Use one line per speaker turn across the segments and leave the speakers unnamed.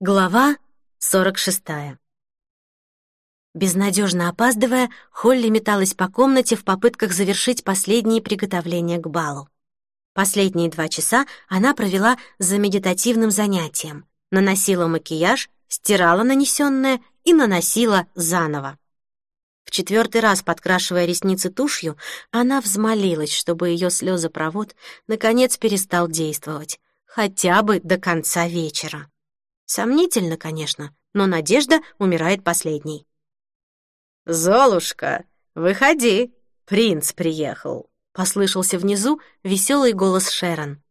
Глава 46. Безнадежно опаздывая, Холли металась по комнате в попытках завершить последние приготовления к балу. Последние два часа она провела за медитативным занятием, наносила макияж, стирала нанесенное и наносила заново. В четвертый раз, подкрашивая ресницы тушью, она взмолилась, чтобы ее слезопровод наконец перестал действовать, хотя бы до конца вечера. Сомнительно, конечно, но надежда умирает последней.
«Золушка, выходи, принц приехал», — послышался внизу веселый голос Шерон.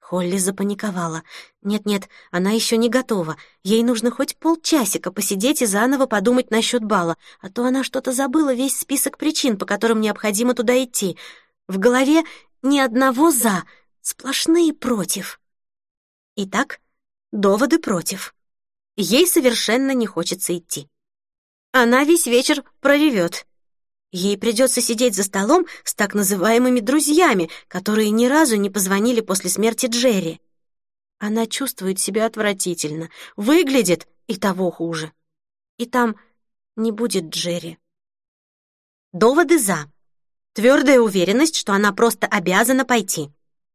Холли запаниковала. Нет-нет, она еще не готова. Ей нужно хоть полчасика посидеть и заново подумать насчет бала, а то она что-то забыла весь список причин, по которым необходимо туда идти. В голове ни одного «за», сплошные «против». Итак, доводы против. Ей совершенно не хочется идти. Она весь вечер проревет. Ей придется сидеть за столом с так называемыми друзьями, которые ни разу не позвонили после смерти Джерри. Она чувствует себя отвратительно, выглядит и того хуже. И там не будет Джерри. Доводы «за». Твердая уверенность, что она просто обязана пойти.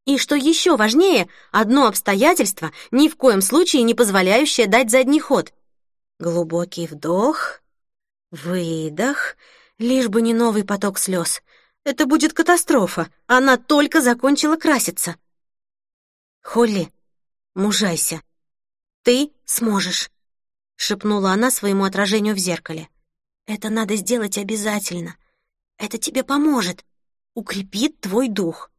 И что еще важнее, одно обстоятельство, ни в коем случае не позволяющее дать задний ход. Глубокий вдох, выдох, лишь бы не новый поток слез. Это будет катастрофа. Она только закончила краситься. Холли, мужайся. Ты сможешь, шепнула она своему отражению в зеркале. Это надо сделать обязательно. Это тебе поможет, укрепит твой дух.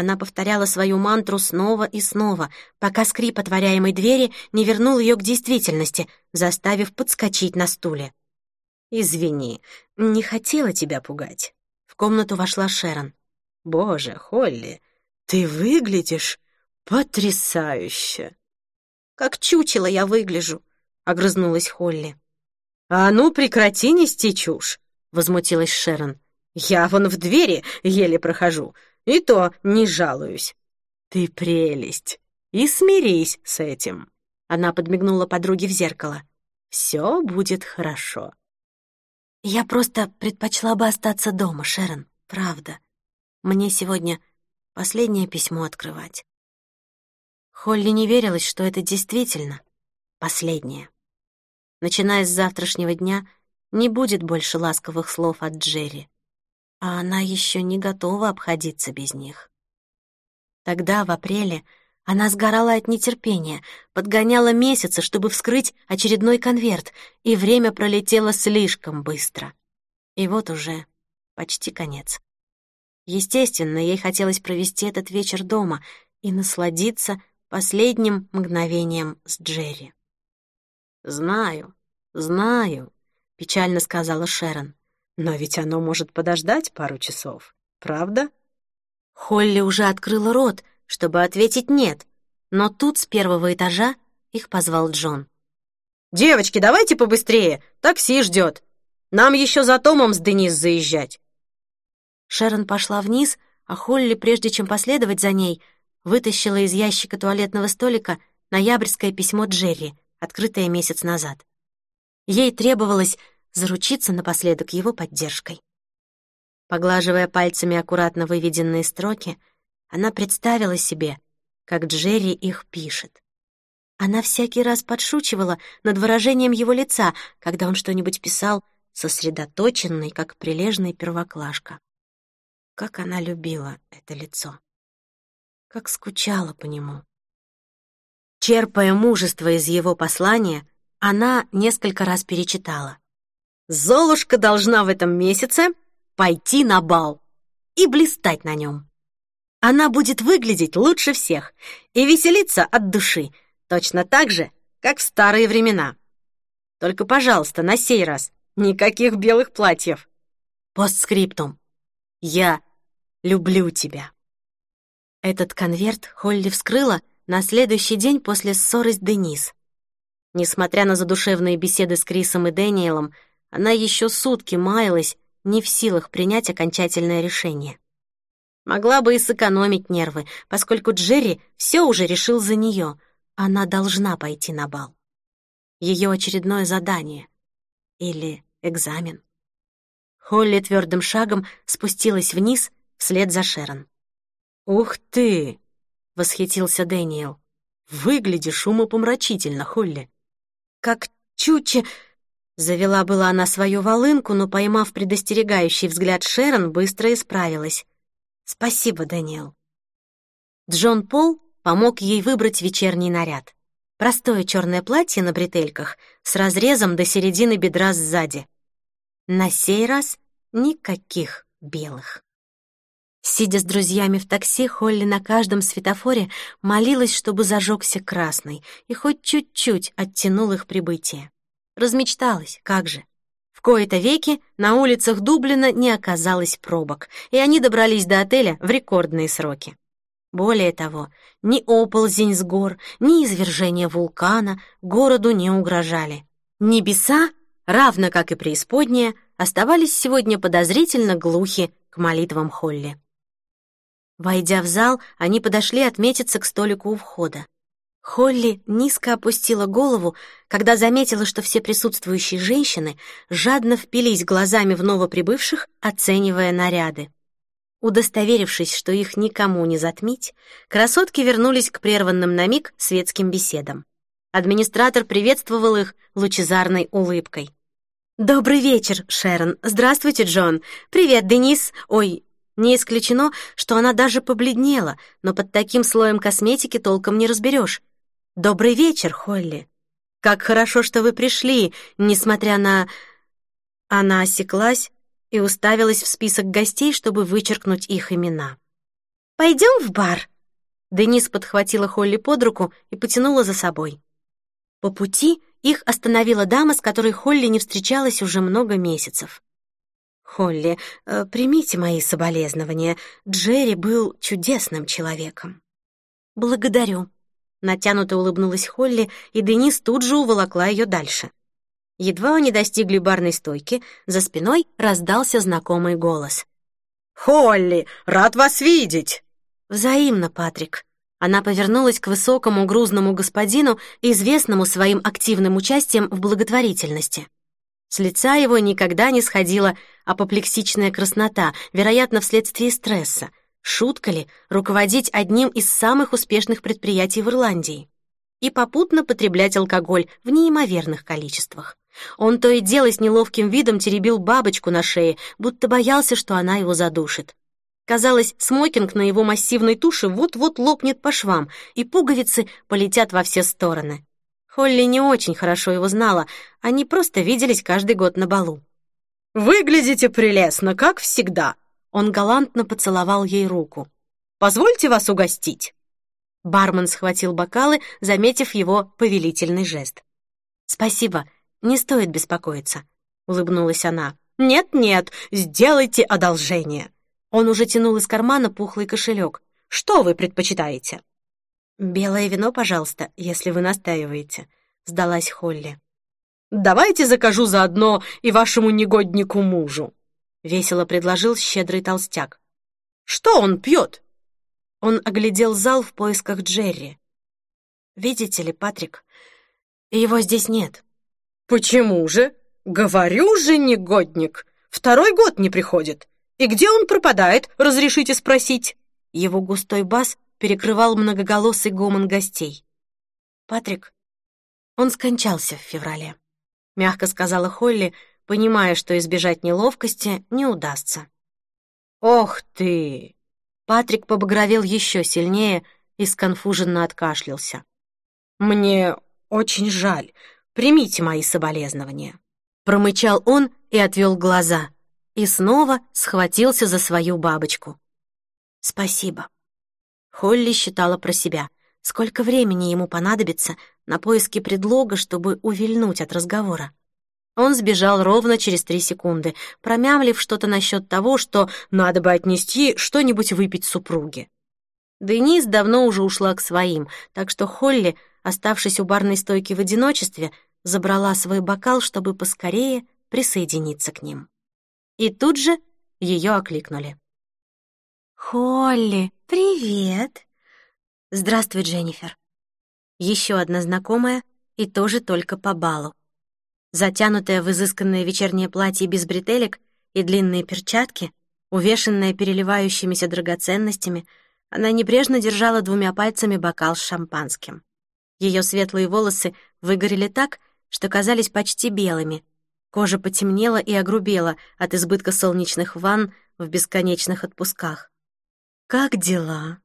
Она повторяла свою мантру снова и снова, пока скрип отворяемой двери не вернул ее к действительности, заставив подскочить на стуле.
«Извини, не хотела тебя пугать».
В комнату вошла Шерон.
«Боже, Холли, ты выглядишь потрясающе!»
«Как чучело я выгляжу», — огрызнулась Холли.
«А ну, прекрати нести чушь!» — возмутилась Шерон. «Я вон в двери еле прохожу. И то не жалуюсь. Ты прелесть. И смирись с этим. Она подмигнула подруге в зеркало. Все будет хорошо.
Я просто предпочла бы остаться дома, Шерон, правда. Мне сегодня последнее письмо открывать. Холли не верилась, что это действительно последнее. Начиная с завтрашнего дня, не будет больше ласковых слов от Джерри а она еще не готова обходиться без них. Тогда, в апреле, она сгорала от нетерпения, подгоняла месяцы, чтобы вскрыть очередной конверт, и время пролетело слишком быстро. И вот уже почти конец. Естественно, ей хотелось провести этот вечер дома и насладиться последним мгновением с Джерри.
«Знаю, знаю», — печально сказала Шерон. Но ведь оно может подождать пару часов, правда?
Холли уже открыла рот, чтобы ответить «нет», но тут с первого этажа их позвал Джон.
«Девочки, давайте побыстрее, такси ждет. Нам еще за Томом с Денис заезжать».
Шерон пошла вниз, а Холли, прежде чем последовать за ней, вытащила из ящика туалетного столика ноябрьское письмо Джерри, открытое месяц назад. Ей требовалось заручиться напоследок его поддержкой. Поглаживая пальцами аккуратно выведенные строки, она представила себе, как Джерри их пишет. Она всякий раз подшучивала над выражением его лица, когда он что-нибудь писал, сосредоточенный, как прилежный первоклашка. Как она любила это лицо. Как скучала по нему. Черпая мужество из его послания, она несколько раз перечитала. Золушка должна в этом месяце пойти на бал и блистать на нем. Она будет выглядеть лучше всех и веселиться от души, точно так же, как в старые времена. Только, пожалуйста, на сей раз никаких белых платьев. Постскриптум. Я люблю тебя. Этот конверт Холли вскрыла на следующий день после ссоры с Денис. Несмотря на задушевные беседы с Крисом и Дэниелом, она еще сутки маялась, не в силах принять окончательное решение. Могла бы и сэкономить нервы, поскольку Джерри все уже решил за нее. Она должна пойти на бал. Ее очередное задание. Или экзамен. Холли твердым шагом спустилась вниз вслед за Шерон.
«Ух ты!» — восхитился Дэниел. «Выглядишь умопомрачительно, Холли».
«Как чуче...» Завела была она свою волынку, но, поймав предостерегающий взгляд Шерон, быстро исправилась. «Спасибо, Дэниел». Джон Пол помог ей выбрать вечерний наряд. Простое черное платье на бретельках с разрезом до середины бедра сзади. На сей раз никаких белых. Сидя с друзьями в такси, Холли на каждом светофоре молилась, чтобы зажегся красный и хоть чуть-чуть оттянул их прибытие. Размечталась, как же. В кои-то веки на улицах Дублина не оказалось пробок, и они добрались до отеля в рекордные сроки. Более того, ни оползень с гор, ни извержение вулкана городу не угрожали. Небеса, равно как и преисподняя, оставались сегодня подозрительно глухи к молитвам Холли. Войдя в зал, они подошли отметиться к столику у входа. Холли низко опустила голову, когда заметила, что все присутствующие женщины жадно впились глазами в новоприбывших, оценивая наряды. Удостоверившись, что их никому не затмить, красотки вернулись к прерванным на миг светским беседам. Администратор приветствовал их лучезарной улыбкой. «Добрый вечер, Шерон. Здравствуйте, Джон. Привет, Денис. Ой, не исключено, что она даже побледнела, но под таким слоем косметики толком не разберешь. Добрый вечер, Холли. Как хорошо, что вы пришли, несмотря на...» Она осеклась, и уставилась в список гостей, чтобы вычеркнуть их имена. «Пойдем в бар?» Денис подхватила Холли под руку и потянула за собой. По пути их остановила дама, с которой Холли не встречалась уже много месяцев. «Холли, э, примите мои соболезнования. Джерри был чудесным человеком». «Благодарю», — натянуто улыбнулась Холли, и Денис тут же уволокла ее дальше. Едва они достигли барной стойки, за спиной раздался знакомый голос.
«Холли, рад вас видеть!»
«Взаимно, Патрик». Она повернулась к высокому грузному господину, известному своим активным участием в благотворительности. С лица его никогда не сходила апоплексичная краснота, вероятно, вследствие стресса. Шутка ли руководить одним из самых успешных предприятий в Ирландии? И попутно потреблять алкоголь в неимоверных количествах. Он то и дело с неловким видом теребил бабочку на шее, будто боялся, что она его задушит. Казалось, смокинг на его массивной туше вот-вот лопнет по швам, и пуговицы полетят во все стороны. Холли не очень хорошо его знала, они просто виделись каждый год на балу.
«Выглядите прелестно, как всегда!»
Он галантно поцеловал ей руку.
«Позвольте вас угостить!»
Бармен схватил бокалы, заметив его повелительный жест. «Спасибо, не стоит беспокоиться», — улыбнулась она.
«Нет-нет, сделайте одолжение».
Он уже тянул из кармана пухлый кошелек.
«Что вы предпочитаете?»
«Белое вино, пожалуйста, если вы настаиваете», — сдалась Холли.
«Давайте закажу заодно и вашему негоднику мужу», — весело предложил щедрый толстяк. «Что он пьет?»
Он оглядел зал в поисках Джерри. «Видите ли, Патрик, его здесь нет».
«Почему же? Говорю же, негодник. Второй год не приходит. И где он пропадает, разрешите спросить?»
Его густой бас перекрывал многоголосый гомон гостей. «Патрик, он скончался в феврале», — мягко сказала Холли, понимая, что избежать неловкости не удастся.
«Ох ты!»
Патрик побагровел еще сильнее и сконфуженно откашлялся.
«Мне очень жаль. Примите мои соболезнования».
Промычал он и отвел глаза. И снова схватился за свою бабочку. «Спасибо». Холли считала про себя. Сколько времени ему понадобится на поиски предлога, чтобы увильнуть от разговора? Он сбежал ровно через три секунды, промямлив что-то насчет того, что надо бы отнести что-нибудь выпить супруге. Денис давно уже ушла к своим, так что Холли оставшись у барной стойки в одиночестве, забрала свой бокал, чтобы поскорее присоединиться к ним. И тут же ее окликнули. «Холли, привет!» «Здравствуй, Дженнифер». Еще одна знакомая и тоже только по балу. Затянутое в изысканное вечернее платье без бретелек и длинные перчатки, увешанная переливающимися драгоценностями, она небрежно держала двумя пальцами бокал с шампанским. Ее светлые волосы выгорели так, что казались почти белыми. Кожа потемнела и огрубела от избытка солнечных ванн в бесконечных отпусках. «Как дела?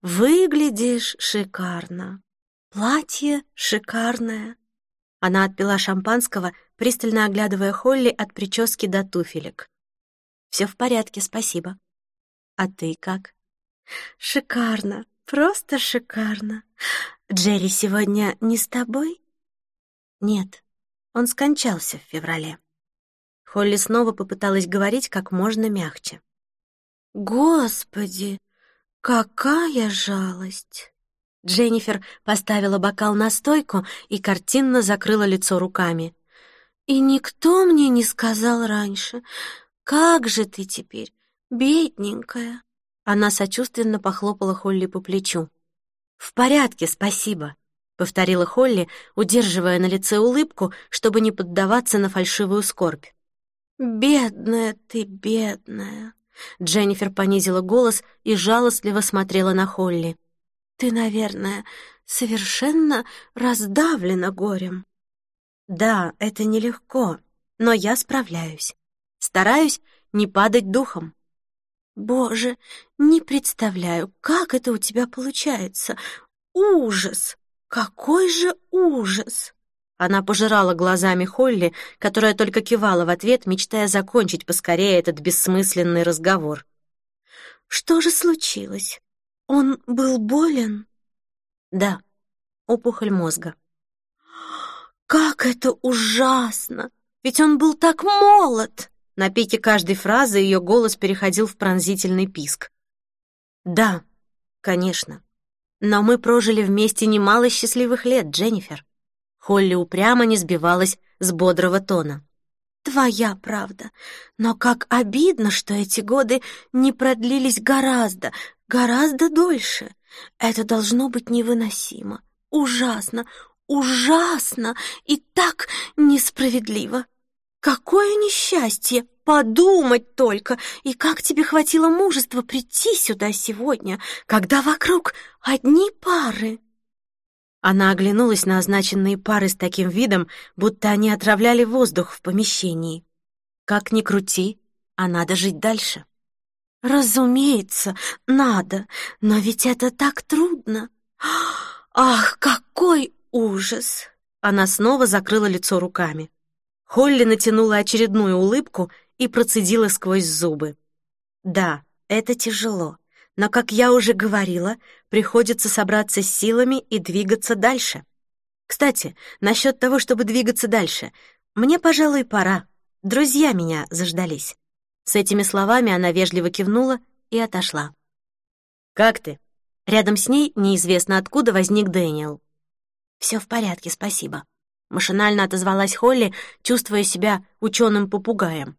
Выглядишь шикарно. Платье шикарное. Она отпила шампанского, пристально оглядывая Холли от прически до туфелек. Все в порядке, спасибо. А ты как? Шикарно, просто шикарно. Джерри сегодня не с тобой? Нет, он скончался в феврале. Холли снова попыталась говорить как можно мягче. Господи, какая жалость! Дженнифер поставила бокал на стойку и картинно закрыла лицо руками. «И никто мне не сказал раньше. Как же ты теперь, бедненькая!» Она сочувственно похлопала Холли по плечу. «В порядке, спасибо», — повторила Холли, удерживая на лице улыбку, чтобы не поддаваться на фальшивую скорбь. «Бедная ты, бедная!» Дженнифер понизила голос и жалостливо смотрела на Холли. Ты, наверное, совершенно раздавлена горем. Да, это нелегко, но я справляюсь. Стараюсь не падать духом. Боже, не представляю, как это у тебя получается. Ужас! Какой же ужас! Она пожирала глазами Холли, которая только кивала в ответ, мечтая закончить поскорее этот бессмысленный разговор. «Что же случилось? Он был болен? Да, опухоль мозга. Как это ужасно! Ведь он был так молод! На пике каждой фразы ее голос переходил в пронзительный писк. Да, конечно. Но мы прожили вместе немало счастливых лет, Дженнифер. Холли упрямо не сбивалась с бодрого тона. Твоя правда. Но как обидно, что эти годы не продлились гораздо, гораздо дольше. Это должно быть невыносимо, ужасно, ужасно и так несправедливо. Какое несчастье! Подумать только! И как тебе хватило мужества прийти сюда сегодня, когда вокруг одни пары? Она оглянулась на означенные пары с таким видом, будто они отравляли воздух в помещении. Как ни крути, а надо жить дальше. Разумеется, надо, но ведь это так трудно. Ах, какой ужас! Она снова закрыла лицо руками. Холли натянула очередную улыбку и процедила сквозь зубы. Да, это тяжело. Но, как я уже говорила, приходится собраться с силами и двигаться дальше. Кстати, насчет того, чтобы двигаться дальше, мне, пожалуй, пора. Друзья меня заждались. С этими словами она вежливо кивнула и отошла. «Как ты?» Рядом с ней неизвестно откуда возник Дэниел. «Все в порядке, спасибо». Машинально отозвалась Холли, чувствуя себя ученым попугаем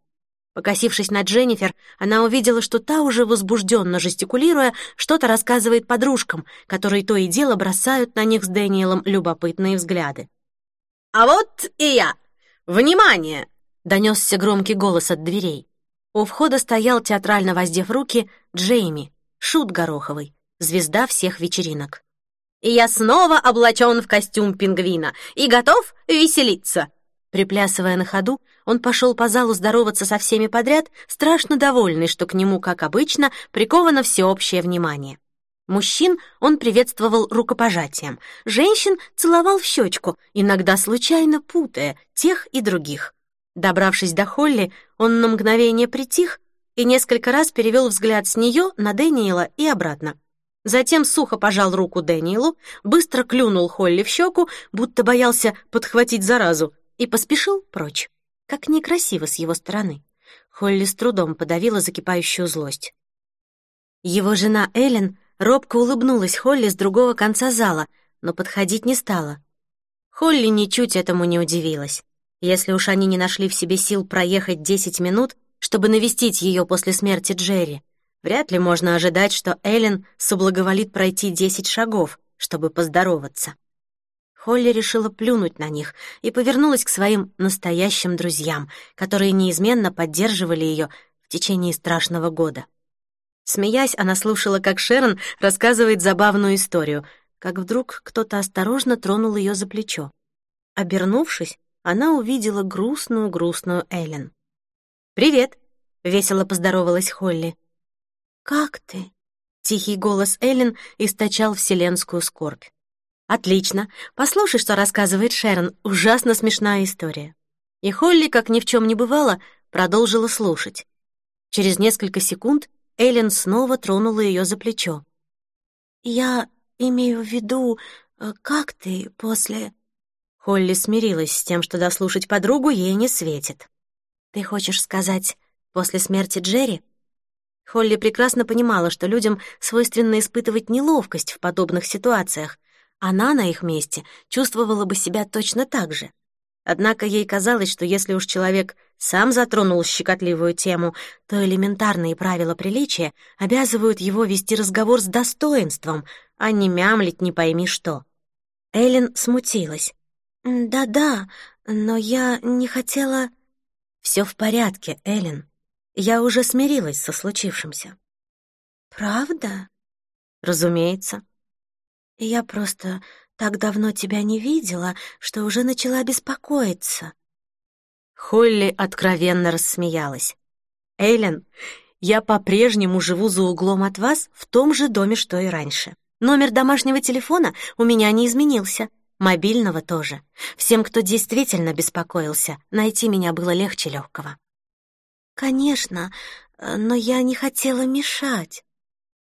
Покосившись на Дженнифер, она увидела, что та уже возбужденно жестикулируя, что-то рассказывает подружкам, которые то и дело бросают на них с Дэниелом любопытные взгляды. «А вот и я! Внимание!» — донесся громкий голос от дверей. У входа стоял, театрально воздев руки, Джейми, шут Гороховый, звезда всех вечеринок. «И я снова облачен в костюм пингвина и готов веселиться!» Приплясывая на ходу, он пошел по залу здороваться со всеми подряд, страшно довольный, что к нему, как обычно, приковано всеобщее внимание. Мужчин он приветствовал рукопожатием, женщин целовал в щечку, иногда случайно путая тех и других. Добравшись до Холли, он на мгновение притих и несколько раз перевел взгляд с нее на Дэниела и обратно. Затем сухо пожал руку Дэниелу, быстро клюнул Холли в щеку, будто боялся подхватить заразу, и поспешил прочь. Как некрасиво с его стороны. Холли с трудом подавила закипающую злость. Его жена Эллен робко улыбнулась Холли с другого конца зала, но подходить не стала. Холли ничуть этому не удивилась. Если уж они не нашли в себе сил проехать десять минут, чтобы навестить ее после смерти Джерри, вряд ли можно ожидать, что Эллен соблаговолит пройти десять шагов, чтобы поздороваться. Холли решила плюнуть на них и повернулась к своим настоящим друзьям, которые неизменно поддерживали ее в течение страшного года. Смеясь, она слушала, как Шерон рассказывает забавную историю, как вдруг кто-то осторожно тронул ее за плечо. Обернувшись, она увидела грустную-грустную Эллен. «Привет!» — весело поздоровалась Холли. «Как ты?» — тихий голос Эллен источал вселенскую скорбь. «Отлично. Послушай, что рассказывает Шерон. Ужасно смешная история». И Холли, как ни в чем не бывало, продолжила слушать. Через несколько секунд Эллен снова тронула ее за плечо. «Я имею в виду, э, как ты после...» Холли смирилась с тем, что дослушать подругу ей не светит. «Ты хочешь сказать, после смерти Джерри?» Холли прекрасно понимала, что людям свойственно испытывать неловкость в подобных ситуациях. Она на их месте чувствовала бы себя точно так же. Однако ей казалось, что если уж человек сам затронул щекотливую тему, то элементарные правила приличия обязывают его вести разговор с достоинством, а не мямлить не пойми что. Эллен смутилась. «Да-да, но я не хотела...» «Все в порядке, Эллен. Я уже смирилась со случившимся». «Правда?» «Разумеется». «Я просто так давно тебя не видела, что уже начала беспокоиться». Холли откровенно рассмеялась. «Эйлен, я по-прежнему живу за углом от вас в том же доме, что и раньше. Номер домашнего телефона у меня не изменился, Мобильного тоже. Всем, кто действительно беспокоился, найти меня было легче легкого. «Конечно, но я не хотела мешать».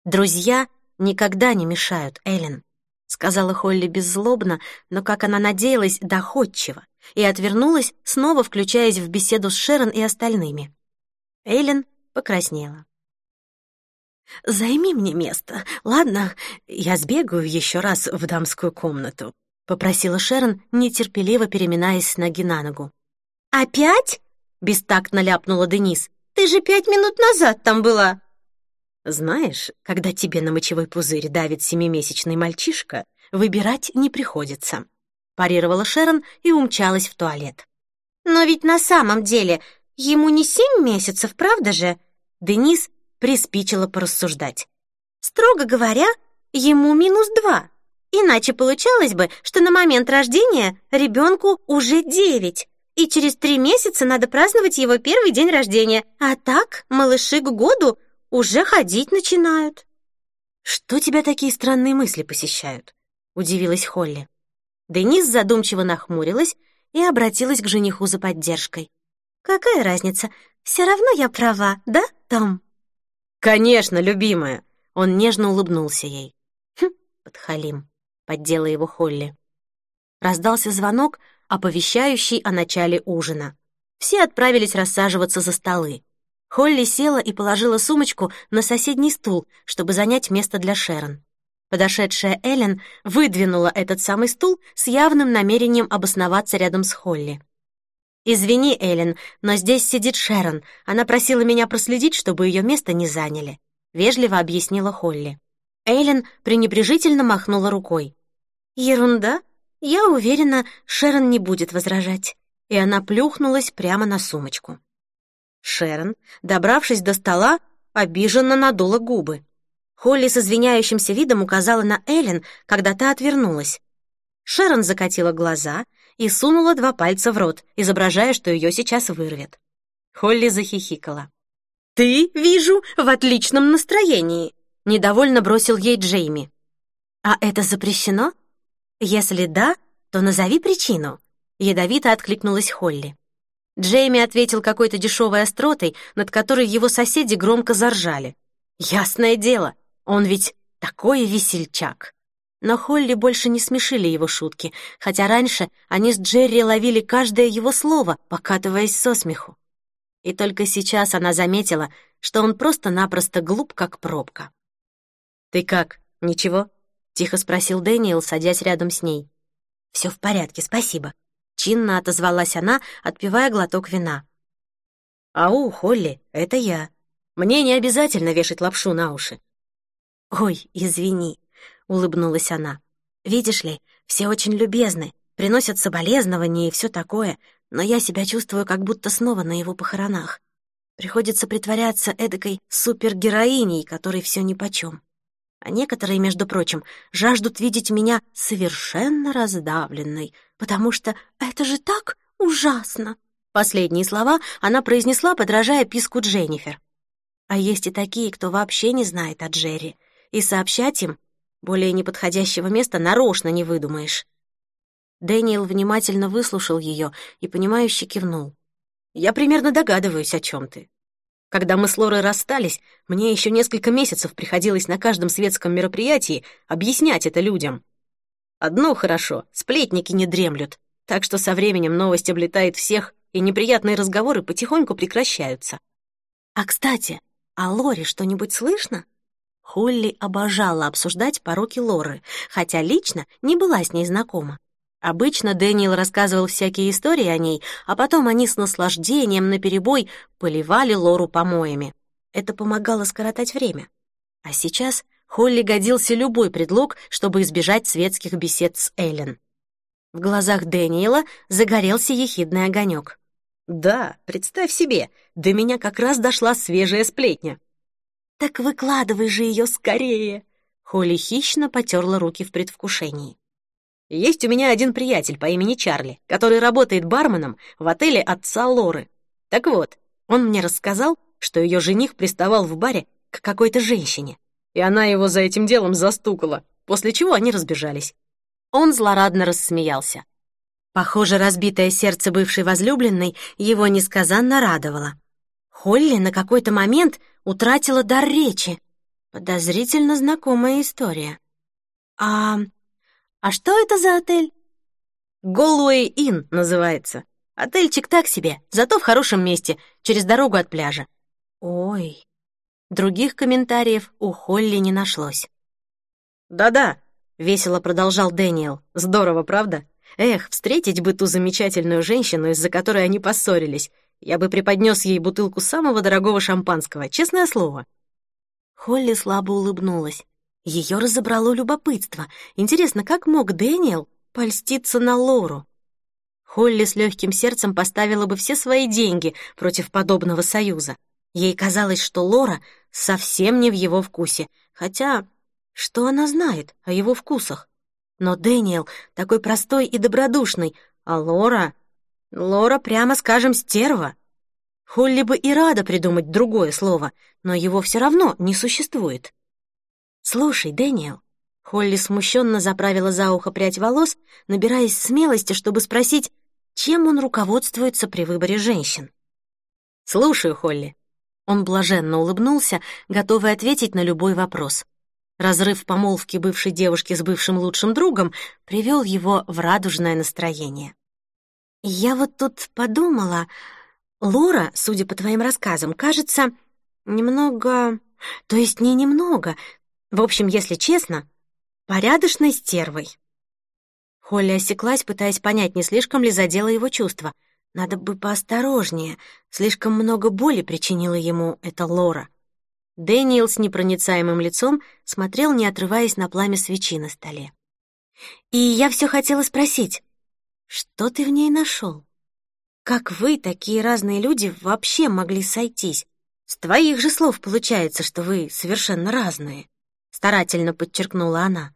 «Друзья никогда не мешают, Эллен», — сказала Холли беззлобно, но, как она надеялась, доходчиво, и отвернулась, снова включаясь в беседу с Шерон и остальными. Эллен покраснела. «Займи мне место, ладно? Я сбегаю еще раз в дамскую комнату», — попросила Шерон, нетерпеливо переминаясь с ноги на ногу. «Опять?» — бестактно ляпнула Денис. «Ты же пять минут назад там была!» «Знаешь, когда тебе на мочевой пузырь давит семимесячный мальчишка, выбирать не приходится», — парировала Шерон и умчалась в туалет. «Но ведь на самом деле ему не семь месяцев, правда же?» Денис приспичила порассуждать. «Строго говоря, ему минус два». Иначе получалось бы, что на момент рождения ребенку уже девять, и через три месяца надо праздновать его первый день рождения, а так малыши к году уже ходить начинают. «Что тебя такие странные мысли посещают?» — удивилась Холли. Денис задумчиво нахмурилась и обратилась к жениху за поддержкой. «Какая разница? Все равно я права, да, Том?» «Конечно, любимая!» Он нежно улыбнулся ей. «Хм, подхалим!» — поддела его Холли. Раздался звонок, оповещающий о начале ужина. Все отправились рассаживаться за столы. Холли села и положила сумочку на соседний стул, чтобы занять место для Шерон. Подошедшая Эллен выдвинула этот самый стул с явным намерением обосноваться рядом с Холли. «Извини, Эллен, но здесь сидит Шерон. Она просила меня проследить, чтобы ее место не заняли», — вежливо объяснила Холли. Эйлен пренебрежительно махнула рукой. «Ерунда. Я уверена, Шерон не будет возражать». И она плюхнулась прямо на сумочку. Шерон, добравшись до стола, обиженно надула губы. Холли с извиняющимся видом указала на Эллен, когда та отвернулась. Шерон закатила глаза и сунула два пальца в рот, изображая, что ее сейчас вырвет. Холли захихикала. «Ты, вижу, в отличном настроении», Недовольно бросил ей Джейми. «А это запрещено? Если да, то назови причину», — ядовито откликнулась Холли. Джейми ответил какой-то дешевой остротой, над которой его соседи громко заржали. «Ясное дело, он ведь такой весельчак!» Но Холли больше не смешили его шутки, хотя раньше они с Джерри ловили каждое его слово, покатываясь со смеху. И только сейчас она заметила, что он просто-напросто глуп, как пробка. «Ты как, ничего?» — тихо спросил Дэниел, садясь рядом с ней. «Все в порядке, спасибо», — чинно отозвалась она, отпивая глоток вина. «Ау, Холли, это я. Мне не обязательно вешать лапшу на уши». «Ой, извини», — улыбнулась она. «Видишь ли, Все очень любезны, приносят соболезнования и все такое, но я себя чувствую как будто снова на его похоронах. Приходится притворяться эдакой супергероиней, которой все нипочем. А некоторые, между прочим, жаждут видеть меня совершенно раздавленной, потому что это же так ужасно. Последние слова она произнесла, подражая писку Дженнифер. А есть и такие, кто вообще не знает о Джерри, и сообщать им более неподходящего места нарочно не выдумаешь. Дэниел внимательно выслушал ее и, понимающе кивнул. «Я примерно догадываюсь, о чем ты. Когда мы с Лорой расстались, мне еще несколько месяцев приходилось на каждом светском мероприятии объяснять это людям. Одно хорошо, сплетники не дремлют, так что со временем новость облетает всех, и неприятные разговоры потихоньку прекращаются. А, кстати, о Лоре что-нибудь слышно? Холли обожала обсуждать пороки Лоры, хотя лично не была с ней знакома. Обычно Дэниел рассказывал всякие истории о ней, а потом они с наслаждением наперебой поливали Лору помоями. Это помогало скоротать время. А сейчас Холли годился любой предлог, чтобы избежать светских бесед с Эллен. В глазах Дэниела загорелся ехидный огонек. «Да, представь себе, до меня как раз дошла свежая сплетня». «Так выкладывай же ее скорее!» Холли хищно потерла руки в предвкушении. Есть у меня один приятель по имени Чарли, который работает барменом в отеле отца Лоры. Так вот, он мне рассказал, что ее жених приставал в баре к какой-то женщине, и она его за этим делом застукала, после чего они разбежались. Он злорадно рассмеялся. Похоже, разбитое сердце бывшей возлюбленной его несказанно радовало. Холли на какой-то момент утратила дар речи. Подозрительно знакомая история. «А «А что это за отель?» «Голуэй Inn называется. Отельчик так себе, зато в хорошем месте, через дорогу от пляжа». «Ой». Других комментариев у Холли не нашлось. «Да-да», — весело продолжал Дэниел. «Здорово, правда? Эх, встретить бы ту замечательную женщину, из-за которой они поссорились. Я бы преподнес ей бутылку самого дорогого шампанского, честное слово». Холли слабо улыбнулась. Ее разобрало любопытство. Интересно, как мог Дэниел польститься на Лору? Холли с легким сердцем поставила бы все свои деньги против подобного союза. Ей казалось, что Лора совсем не в его вкусе, хотя что она знает о его вкусах? Но Дэниел такой простой и добродушный, а Лора... Лора, прямо скажем, стерва. Холли бы и рада придумать другое слово, но его все равно не существует. «Слушай, Дэниел». Холли смущенно заправила за ухо прядь волос, набираясь смелости, чтобы спросить, чем он руководствуется при выборе женщин. «Слушаю, Холли». Он блаженно улыбнулся, готовый ответить на любой вопрос. Разрыв помолвки бывшей девушки с бывшим лучшим другом привел его в радужное настроение. «Я вот тут подумала, Лора, судя по твоим рассказам, кажется, немного... То есть не немного, в общем, если честно, порядочной стервой. Холли осеклась, пытаясь понять, не слишком ли задела его чувства. Надо бы поосторожнее, слишком много боли причинила ему эта Лора. Дэниел с непроницаемым лицом смотрел, не отрываясь на пламя свечи на столе. «И я все хотела спросить, что ты в ней нашел? Как вы, такие разные люди, вообще могли сойтись? С твоих же слов получается, что вы совершенно разные» старательно подчеркнула она.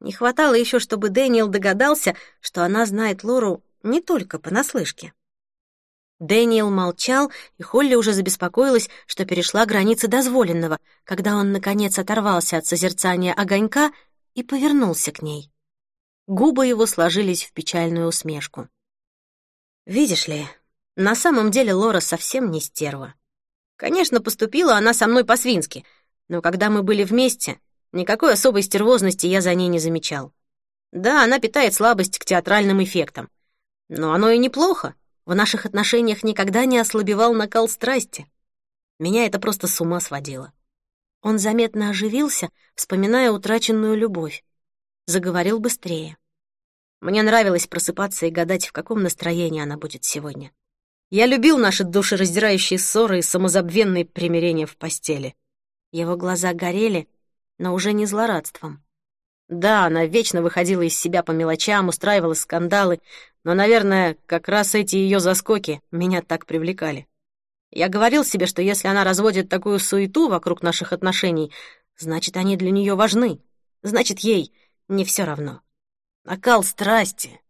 Не хватало еще, чтобы Дэниел догадался, что она знает Лору не только понаслышке. Дэниел молчал, и Холли уже забеспокоилась, что перешла границы дозволенного, когда он, наконец, оторвался от созерцания огонька и повернулся к ней. Губы его сложились в печальную усмешку. «Видишь ли, на самом деле Лора совсем не стерва. Конечно, поступила она со мной по-свински, но когда мы были вместе, Никакой особой стервозности я за ней не замечал. Да, она питает слабость к театральным эффектам. Но оно и неплохо. В наших отношениях никогда не ослабевал накал страсти. Меня это просто с ума сводило. Он заметно оживился, вспоминая утраченную любовь. Заговорил быстрее. Мне нравилось просыпаться и гадать, в каком настроении она будет сегодня. Я любил наши душераздирающие ссоры и самозабвенные примирения в постели. Его глаза горели, но уже не злорадством.
Да, она вечно выходила из себя по мелочам, устраивала скандалы, но, наверное, как раз эти ее заскоки меня так привлекали. Я говорил себе, что если она разводит такую суету вокруг наших отношений, значит, они для нее важны. Значит, ей не все равно. Накал страсти,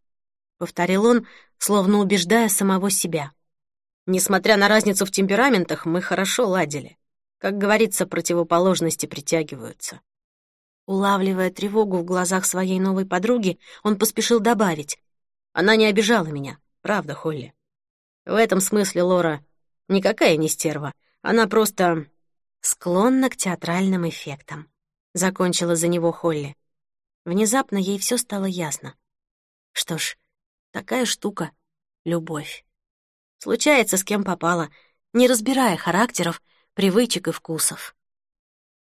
— повторил он, словно убеждая самого себя. Несмотря на разницу в темпераментах, мы хорошо ладили. Как говорится, противоположности притягиваются. Улавливая тревогу в глазах своей новой подруги, он поспешил добавить. Она не обижала меня, правда, Холли. В этом смысле Лора Никакая не стерва. Она просто склонна к театральным эффектам. Закончила за него Холли. Внезапно ей все стало ясно. Что ж, такая штука — любовь. Случается с кем попало, не разбирая характеров, привычек и вкусов.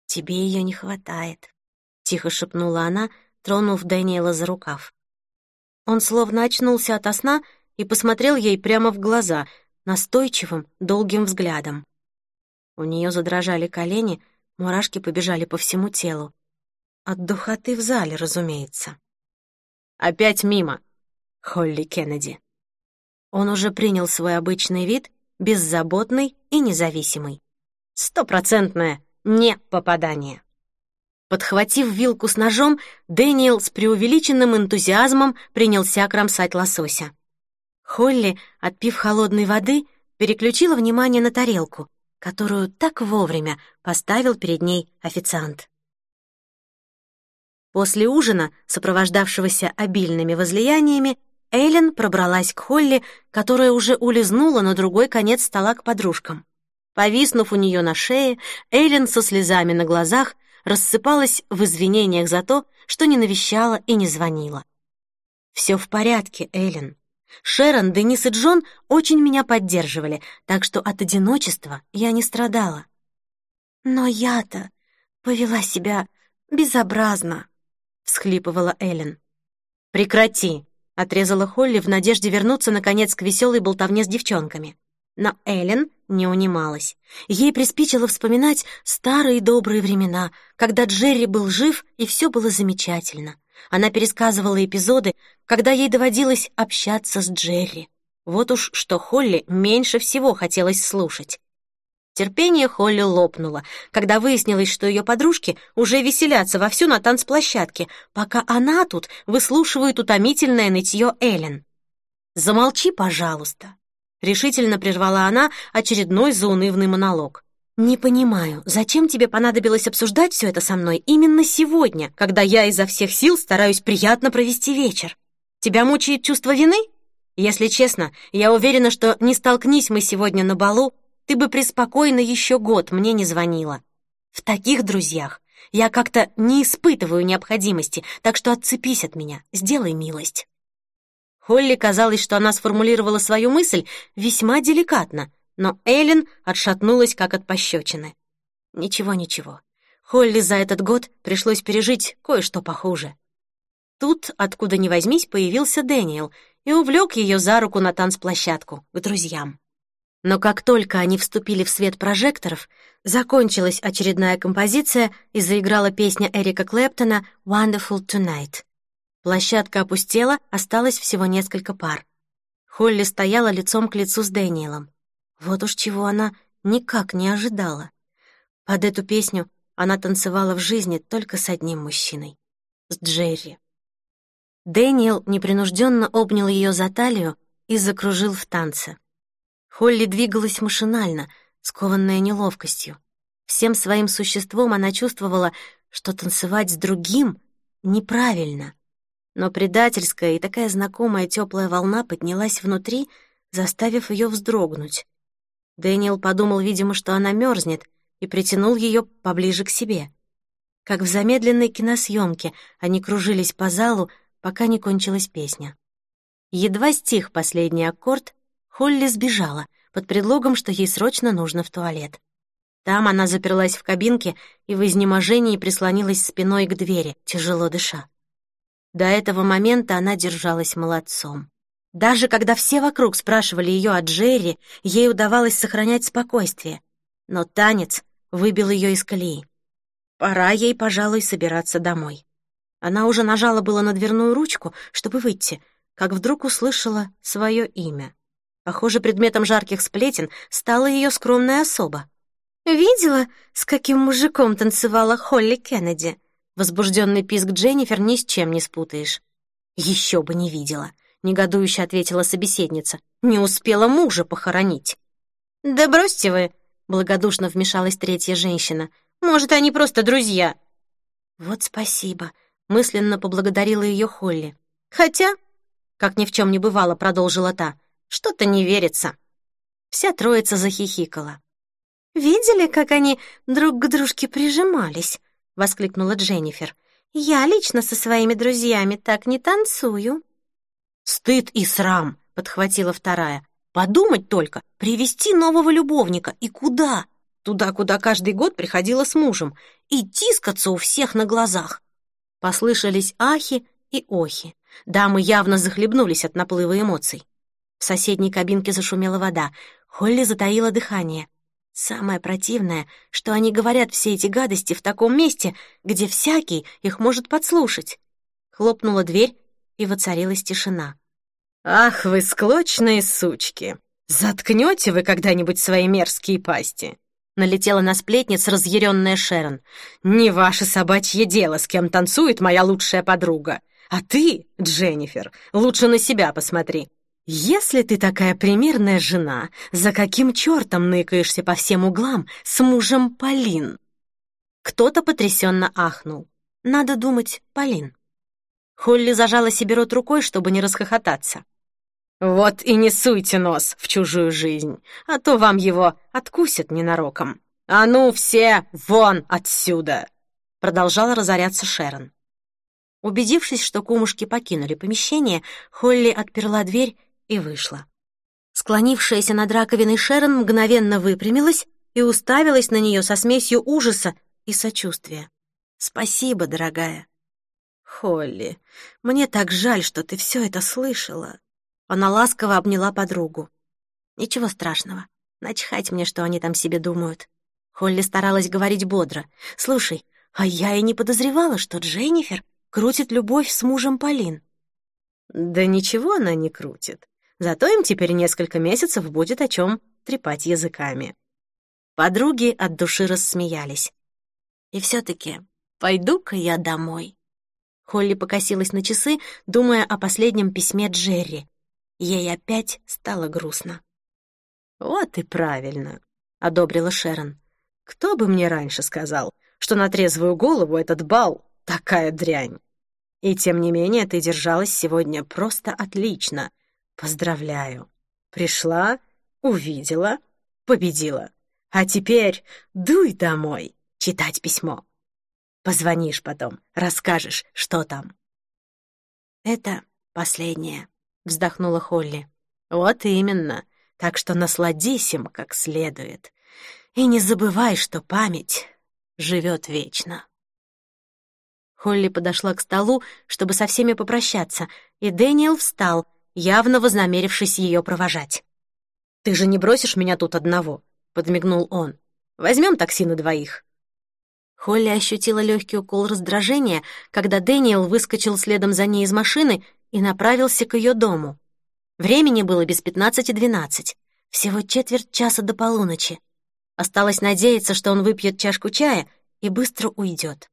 «Тебе ее не хватает», — тихо шепнула она, тронув Дэниела за рукав. Он словно очнулся ото сна и посмотрел ей прямо в глаза, настойчивым, долгим взглядом. У нее задрожали колени, мурашки побежали по всему телу. От духоты в зале, разумеется. «Опять мимо!» — Холли Кеннеди. Он уже принял свой обычный вид, беззаботный и независимый. Стопроцентное не попадание. Подхватив вилку с ножом, Дэниел с преувеличенным энтузиазмом принялся кромсать лосося. Холли, отпив холодной воды, переключила внимание на тарелку, которую так вовремя поставил перед ней официант. После ужина, сопровождавшегося обильными возлияниями, Эйлен пробралась к Холли, которая уже улизнула на другой конец стола к подружкам. Повиснув у нее на шее, Эйлен со слезами на глазах рассыпалась в извинениях за то, что не навещала и не звонила. «Все в порядке, Эйлен. Шерон, Денис и Джон очень меня поддерживали, так что от одиночества я не страдала. Но я-то повела себя безобразно, всхлипывала Эллен. Прекрати, отрезала Холли в надежде вернуться наконец к веселой болтовне с девчонками. Но Эллен не унималась. Ей приспичило вспоминать старые добрые времена, когда Джерри был жив и все было замечательно. Она пересказывала эпизоды, когда ей доводилось общаться с Джерри. Вот уж что Холли меньше всего хотелось слушать. Терпение Холли лопнуло, когда выяснилось, что ее подружки уже веселятся вовсю на танцплощадке, пока она тут выслушивает утомительное нытье Эллен. «Замолчи, пожалуйста», — решительно прервала она очередной заунывный монолог. «Не понимаю, зачем тебе понадобилось обсуждать все это со мной именно сегодня, когда я изо всех сил стараюсь приятно провести вечер? Тебя мучает чувство вины? Если честно, я уверена, что не столкнись мы сегодня на балу, ты бы преспокойно еще год мне не звонила. В таких друзьях я как-то не испытываю необходимости, так что отцепись от меня, сделай милость». Холли казалось, что она сформулировала свою мысль весьма деликатно — но Эллен отшатнулась, как от пощечины. Ничего, ничего. Холли за этот год пришлось пережить кое-что похуже. Тут, откуда ни возьмись, появился Дэниел и увлек ее за руку на танцплощадку, к друзьям. Но как только они вступили в свет прожекторов, закончилась очередная композиция и заиграла песня Эрика Клэптона «Wonderful Tonight». Площадка опустела, осталось всего несколько пар. Холли стояла лицом к лицу с Дэниелом. Вот уж чего она никак не ожидала. Под эту песню она танцевала в жизни только с одним мужчиной — с Джерри. Дэниел непринужденно обнял ее за талию и закружил в танце. Холли двигалась машинально, скованная неловкостью. Всем своим существом она чувствовала, что танцевать с другим неправильно. Но предательская и такая знакомая теплая волна поднялась внутри, заставив ее вздрогнуть. Дэниел подумал, видимо, что она мерзнет, и притянул ее поближе к себе. Как в замедленной киносъемке они кружились по залу, пока не кончилась песня. Едва стих последний аккорд, Холли сбежала под предлогом, что ей срочно нужно в туалет. Там она заперлась в кабинке и в изнеможении прислонилась спиной к двери, тяжело дыша. До этого момента она держалась молодцом. Даже когда все вокруг спрашивали ее о Джерри, ей удавалось сохранять спокойствие. Но танец выбил ее из колеи. Пора ей, пожалуй, собираться домой.
Она уже нажала было на дверную ручку, чтобы выйти, как вдруг услышала свое имя. Похоже, предметом жарких сплетен стала ее скромная особа. «Видела, с каким мужиком танцевала Холли Кеннеди?» Возбужденный писк Дженнифер ни с чем не спутаешь. «Еще бы не видела», — негодующе ответила собеседница. «Не успела мужа похоронить». «Да бросьте вы», — благодушно вмешалась третья женщина. «Может, они просто друзья?» «Вот спасибо», — мысленно поблагодарила ее Холли. «Хотя как ни в чем не бывало, продолжила та. Что-то не верится. Вся троица захихикала. «Видели, как они друг к дружке прижимались?» — воскликнула Дженнифер. «Я лично со своими друзьями так не танцую».
«Стыд и срам!» — подхватила вторая. «Подумать только, привести нового любовника. И куда? Туда, куда каждый год приходила с мужем. И тискаться у всех на глазах». Послышались ахи и охи. Дамы явно захлебнулись от наплыва эмоций. В соседней кабинке зашумела вода. Холли затаила дыхание. Самое противное, что они говорят все эти гадости в таком месте, где всякий их может подслушать. Хлопнула дверь, и воцарилась тишина. «Ах вы, склочные сучки! Заткнете вы когда-нибудь свои мерзкие пасти?» Налетела на сплетниц разъяренная Шерон. «Не ваше собачье дело, с кем танцует моя лучшая подруга. А ты, Дженнифер, лучше на себя посмотри. Если ты такая примерная жена, за каким чертом ныкаешься по всем углам с мужем Полин?» Кто-то потрясенно ахнул. Надо думать, Полин. Холли зажала себе рот рукой, чтобы не расхохотаться. «Вот и не суйте нос в чужую жизнь, а то вам его откусят ненароком. А ну все вон отсюда!» Продолжала разоряться Шерон. Убедившись, что кумушки покинули помещение, Холли отперла дверь и вышла. Склонившаяся над раковиной Шерон мгновенно выпрямилась и уставилась на нее со смесью ужаса и сочувствия. «Спасибо, дорогая». «Холли, мне так жаль, что ты все это слышала». Она ласково обняла подругу. «Ничего страшного. Начхать мне, что они там себе думают». Холли старалась говорить бодро. «Слушай, а я и не подозревала, что Дженнифер крутит любовь с мужем Полин. Да ничего она не крутит. Зато им теперь несколько месяцев будет о чем трепать языками. Подруги от души рассмеялись. И все-таки пойду-ка я домой. Холли покосилась на часы, думая о последнем письме Джерри. Ей опять стало грустно. «Вот и правильно», — одобрила Шерон. «Кто бы мне раньше сказал, что на трезвую голову этот бал Такая дрянь. И тем не менее ты держалась сегодня просто отлично. Поздравляю. Пришла, увидела, победила. А теперь дуй домой читать письмо. Позвонишь потом, расскажешь, что там. Это последнее, вздохнула Холли. Вот именно. Так что насладись им как следует. И не забывай, что память живет вечно. Холли подошла к столу, чтобы со всеми попрощаться, и Дэниел встал, явно вознамерившись ее провожать. «Ты же не бросишь меня тут одного», — подмигнул он. «Возьмем такси на двоих». Холли ощутила легкий укол раздражения, когда Дэниел выскочил следом за ней из машины и направился к ее дому. Времени было без пятнадцати двенадцать, всего четверть часа до полуночи. Осталось надеяться, что он выпьет чашку чая и быстро уйдет.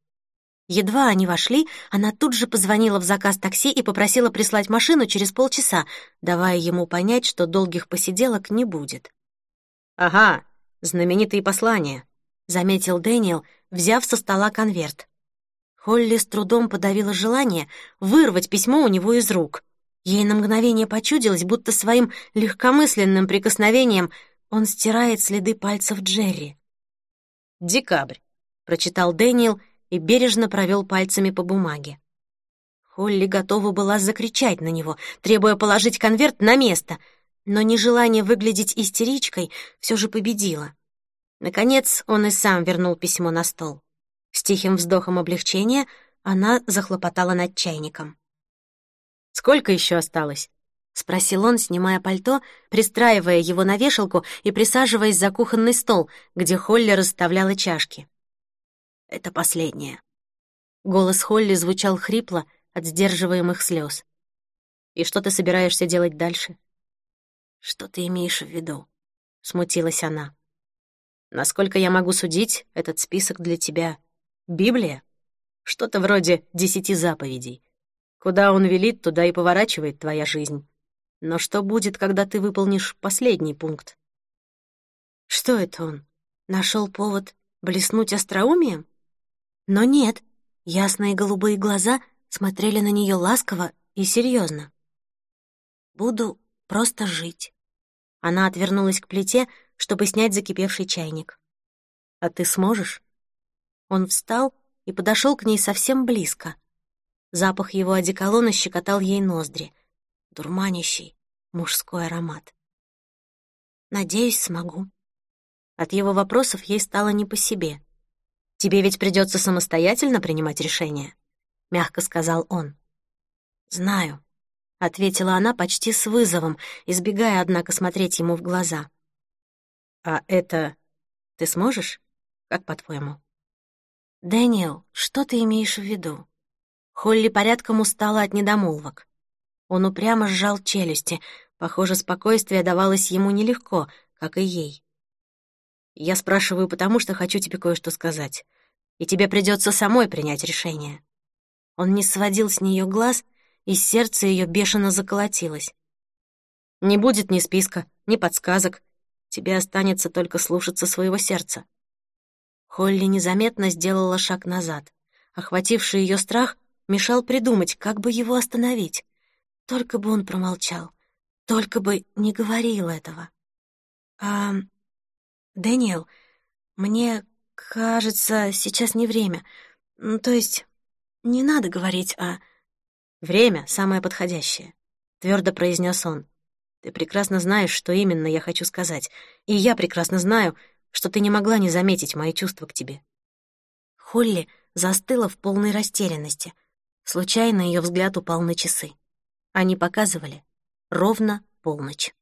Едва они вошли, она тут же позвонила в заказ такси и попросила прислать машину через полчаса, давая ему понять, что долгих посиделок не будет. «Ага, знаменитые послания», — заметил Дэниел, взяв со стола конверт. Холли с трудом подавила желание вырвать письмо у него из рук. Ей на мгновение почудилось, будто своим легкомысленным прикосновением он стирает следы пальцев Джерри. «Декабрь», — прочитал Дэниел, — и бережно провел пальцами по бумаге. Холли готова была закричать на него, требуя положить конверт на место, но нежелание выглядеть истеричкой все же победило. Наконец он и сам вернул письмо на стол. С тихим вздохом облегчения она захлопотала над чайником. «Сколько еще осталось?» — спросил он, снимая пальто, пристраивая его на вешалку и присаживаясь за кухонный стол, где Холли расставляла чашки. Это последнее.
Голос Холли звучал хрипло от сдерживаемых слез. «И что ты собираешься делать дальше?» «Что ты имеешь в виду?» — смутилась она. «Насколько я могу судить, этот список для тебя — Библия? Что-то вроде десяти заповедей. Куда он велит, туда и поворачивает твоя жизнь. Но что будет, когда ты выполнишь последний пункт?» Что это он? Нашел повод блеснуть остроумием? Но нет, ясные голубые глаза смотрели на нее ласково и серьезно. «Буду просто жить». Она отвернулась к плите, чтобы снять закипевший чайник. «А ты сможешь?» Он встал и подошел к ней совсем близко. Запах его одеколона щекотал ей ноздри. Дурманящий мужской аромат. «Надеюсь, смогу». От его вопросов ей стало не по себе. «Тебе ведь придется самостоятельно принимать решение», — мягко сказал он. «Знаю», — ответила она почти с вызовом, избегая, однако, смотреть ему в глаза. «А это ты сможешь? Как по-твоему?» «Дэниел, что ты имеешь в виду?» Холли порядком устала от недомолвок. Он упрямо сжал челюсти. Похоже, спокойствие давалось ему нелегко, как и ей. Я спрашиваю потому, что хочу тебе кое-что сказать. И тебе придется самой принять решение». Он не сводил с нее глаз, и сердце ее бешено заколотилось. «Не будет ни списка, ни подсказок. Тебе останется только слушаться своего сердца». Холли незаметно сделала шаг назад. Охвативший ее страх мешал придумать, как бы его остановить. Только бы он промолчал, только бы не говорил этого. «А «Дэниел, мне кажется, сейчас не время. То есть не надо говорить о...» «Время самое подходящее», — твердо произнес он. «Ты прекрасно знаешь, что именно я хочу сказать, и я прекрасно знаю, что ты не могла не заметить мои чувства к тебе». Холли застыла в полной растерянности. Случайно ее взгляд упал на часы. Они показывали ровно полночь.